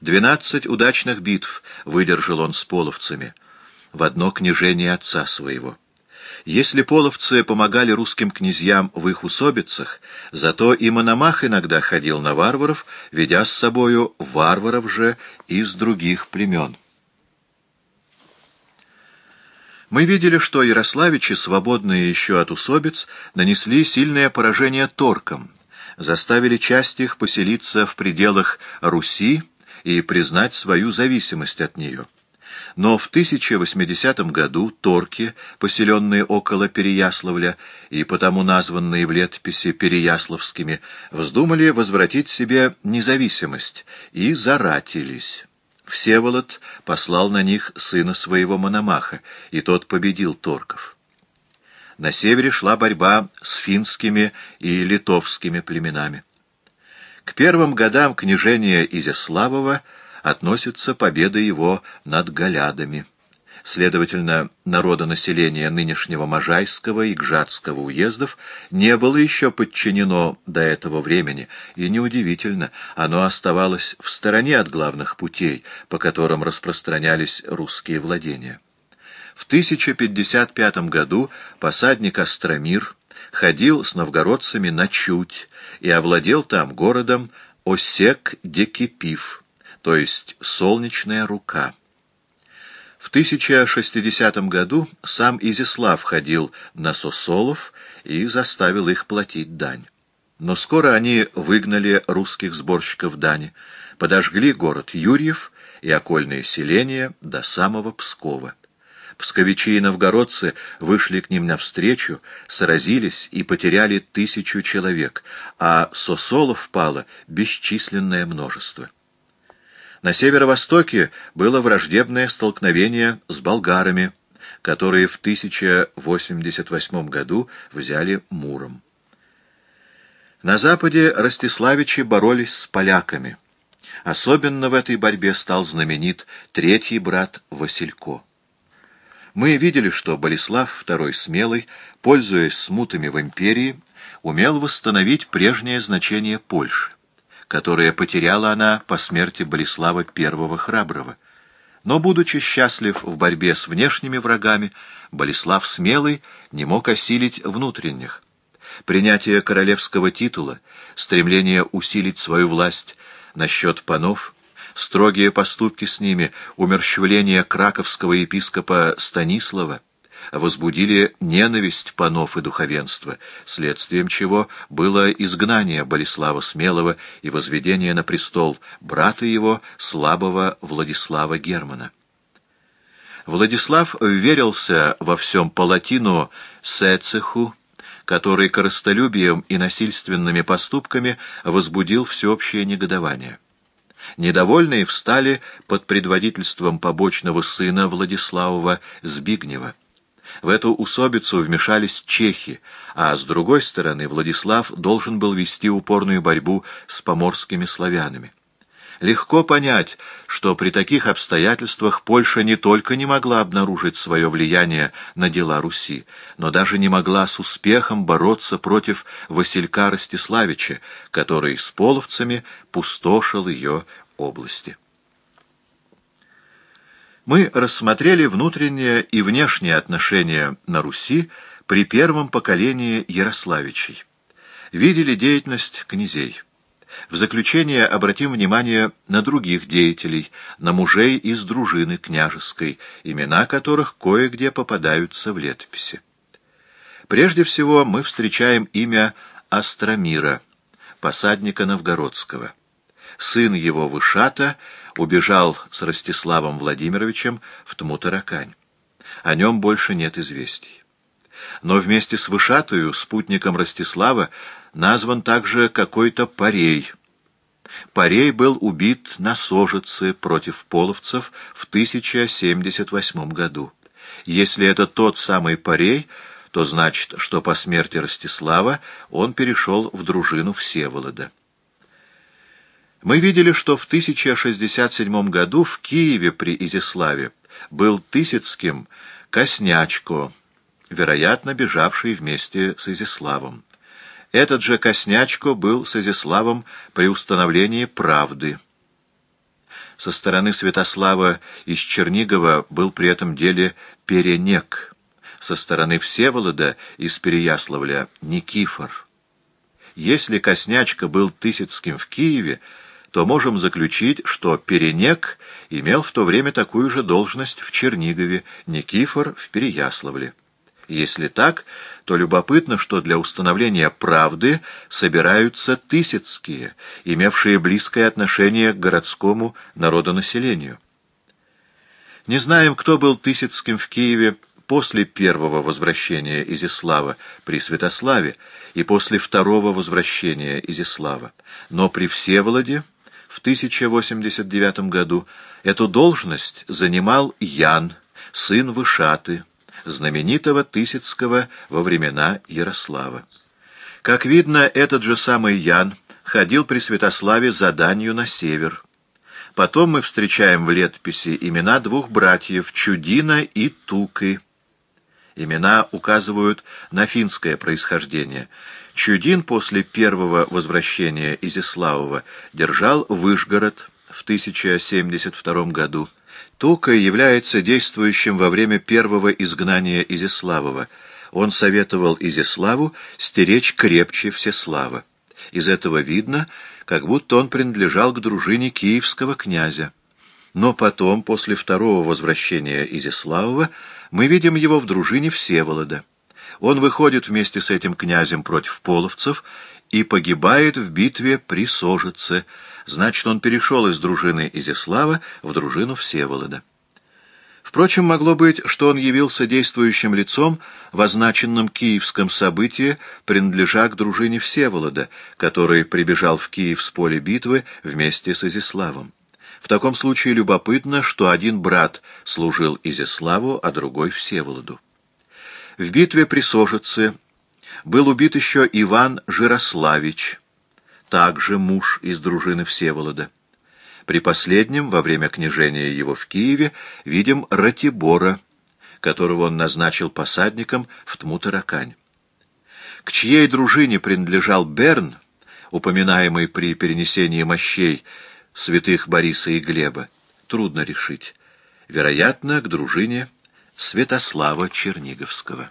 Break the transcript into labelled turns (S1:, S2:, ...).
S1: Двенадцать удачных битв выдержал он с половцами в одно княжение отца своего. Если половцы помогали русским князьям в их усобицах, зато и Мономах иногда ходил на варваров, ведя с собою варваров же из других племен. Мы видели, что ярославичи, свободные еще от усобиц, нанесли сильное поражение торкам, заставили часть их поселиться в пределах Руси и признать свою зависимость от нее. Но в 1080 году торки, поселенные около Переяславля и потому названные в летописи Переяславскими, вздумали возвратить себе независимость и заратились. Всеволод послал на них сына своего Мономаха, и тот победил торков. На севере шла борьба с финскими и литовскими племенами. К первым годам княжения Изяславова относится победа его над Галядами. Следовательно, народонаселение нынешнего Можайского и Гжатского уездов не было еще подчинено до этого времени, и неудивительно, оно оставалось в стороне от главных путей, по которым распространялись русские владения. В 1055 году посадник Остромир ходил с новгородцами на Чуть и овладел там городом Осек-Декипив, то есть солнечная рука. В 1060 году сам Изяслав ходил на Сосолов и заставил их платить дань. Но скоро они выгнали русских сборщиков дани, подожгли город Юрьев и окольные селения до самого Пскова. Псковичи и новгородцы вышли к ним навстречу, сразились и потеряли тысячу человек, а Сосолов пало бесчисленное множество. На северо-востоке было враждебное столкновение с болгарами, которые в 1088 году взяли Муром. На западе Ростиславичи боролись с поляками. Особенно в этой борьбе стал знаменит третий брат Василько. Мы видели, что Болеслав II Смелый, пользуясь смутами в империи, умел восстановить прежнее значение Польши которое потеряла она по смерти Болеслава I Храброго. Но, будучи счастлив в борьбе с внешними врагами, Болеслав Смелый не мог осилить внутренних. Принятие королевского титула, стремление усилить свою власть насчет панов, строгие поступки с ними, умерщвление краковского епископа Станислава, возбудили ненависть панов и духовенства, следствием чего было изгнание Болеслава Смелого и возведение на престол брата его, слабого Владислава Германа. Владислав верился во всем палатину Сецеху, который корыстолюбием и насильственными поступками возбудил всеобщее негодование. Недовольные встали под предводительством побочного сына Владиславова Збигнева. В эту усобицу вмешались чехи, а с другой стороны Владислав должен был вести упорную борьбу с поморскими славянами. Легко понять, что при таких обстоятельствах Польша не только не могла обнаружить свое влияние на дела Руси, но даже не могла с успехом бороться против Василька Ростиславича, который с половцами пустошил ее области. Мы рассмотрели внутреннее и внешнее отношения на Руси при первом поколении Ярославичей. Видели деятельность князей. В заключение обратим внимание на других деятелей, на мужей из дружины княжеской, имена которых кое-где попадаются в летописи. Прежде всего мы встречаем имя Астромира, посадника Новгородского. Сын его Вышата — убежал с Ростиславом Владимировичем в Тмутаракань. О нем больше нет известий. Но вместе с Вышатую, спутником Ростислава, назван также какой-то Парей. Парей был убит на Сожице против половцев в 1078 году. Если это тот самый Парей, то значит, что по смерти Ростислава он перешел в дружину Всеволода. Мы видели, что в 1067 году в Киеве при Изяславе был Тысяцким Коснячко, вероятно, бежавший вместе с Изяславом. Этот же Коснячко был с Изяславом при установлении правды. Со стороны Святослава из Чернигова был при этом деле Перенек, со стороны Всеволода из Переяславля Никифор. Если Коснячка был Тысяцким в Киеве, то можем заключить, что Перенек имел в то время такую же должность в Чернигове, Никифор в Переяславле. Если так, то любопытно, что для установления правды собираются тысяцкие, имевшие близкое отношение к городскому народонаселению. Не знаем, кто был Тысяцким в Киеве после первого возвращения Изислава при Святославе и после второго возвращения Изислава, но при Всеволоде в 1089 году эту должность занимал Ян, сын Вышаты, знаменитого Тысяцкого во времена Ярослава. Как видно, этот же самый Ян ходил при Святославе за данью на север. Потом мы встречаем в летописи имена двух братьев Чудина и Туки. Имена указывают на финское происхождение. Чудин после первого возвращения Изяславова держал Выжгород в 1072 году. Тука является действующим во время первого изгнания Изяславова. Он советовал Изяславу стеречь крепче Всеслава. Из этого видно, как будто он принадлежал к дружине киевского князя. Но потом, после второго возвращения Изяславова, мы видим его в дружине Всеволода. Он выходит вместе с этим князем против половцев и погибает в битве при Сожице, значит, он перешел из дружины Изяслава в дружину Всеволода. Впрочем, могло быть, что он явился действующим лицом в означенном киевском событии, принадлежа к дружине Всеволода, который прибежал в Киев с поля битвы вместе с Изяславом. В таком случае любопытно, что один брат служил Изяславу, а другой Всеволоду. В битве при Сожице был убит еще Иван Жирославич, также муж из дружины Всеволода. При последнем, во время княжения его в Киеве, видим Ратибора, которого он назначил посадником в Тмутаракань. К чьей дружине принадлежал Берн, упоминаемый при перенесении мощей святых Бориса и Глеба, трудно решить. Вероятно, к дружине Святослава Черниговского.